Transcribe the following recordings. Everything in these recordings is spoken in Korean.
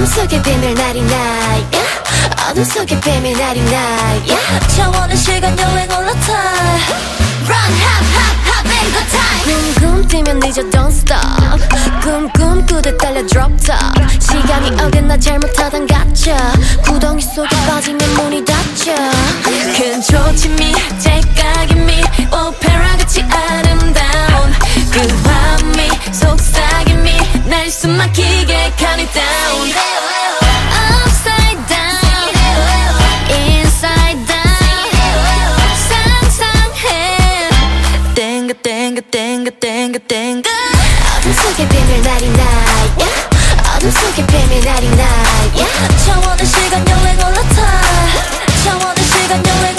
어둠 속에 비밀 날이 나 yeah. 어둠 속에 비밀 날이 나 yeah. 차원의 시간 여행 올라타 Run hop hop hop and go time. 꿈꿈 뛰면 늦어 don't stop. 꿈꿈 꾸듯 달려 drop top. 시간이 어긋나 잘못하던 가짜. 구덩이 속에 빠지면 문이 닫혀. 큰 초침 땡겨 땡겨 땡겨 어둠 속에 비밀 날이 나 yeah. 어둠 속에 비밀 날이 나 yeah. 차원의 시간 여행 올라타 차원의 시간 여행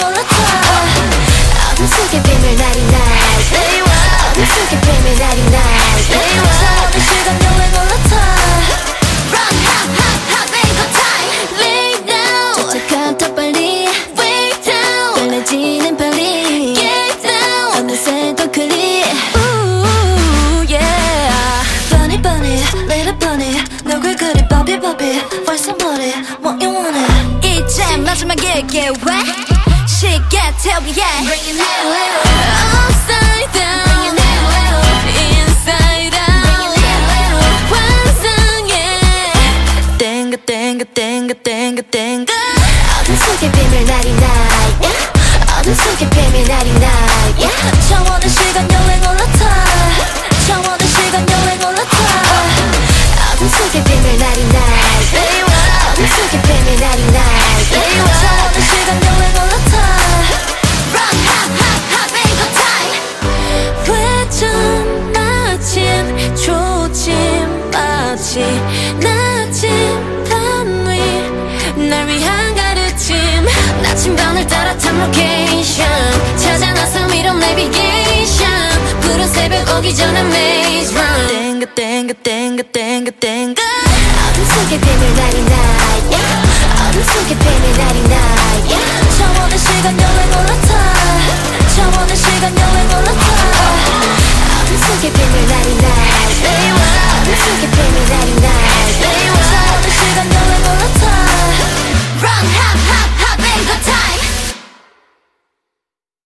little bunny 누굴 그리 버비 버비 Find somebody what you want it 이제 마지막에 get wet Shit get tell me yeah Bring it home Upside down Inside out 환상해 땡겨 땡겨 땡겨 땡겨 땡겨 어둠 속에 비밀 날이 나 yeah. 어둠 속에 비밀 날이 나 yeah. 차원의 시간 여행 올라타 차원의 시간 마치 낮은 밤 위 날 위한 가르침. 나침 반을 따라 탐 로케이션. 찾아 나서 미럼 내비게이션. 푸른 새벽 오기 전에 maze run. 땡겨 땡겨 땡겨 땡겨 어둠 속에 비밀 날이 나 yeah. 어둠 속에 비밀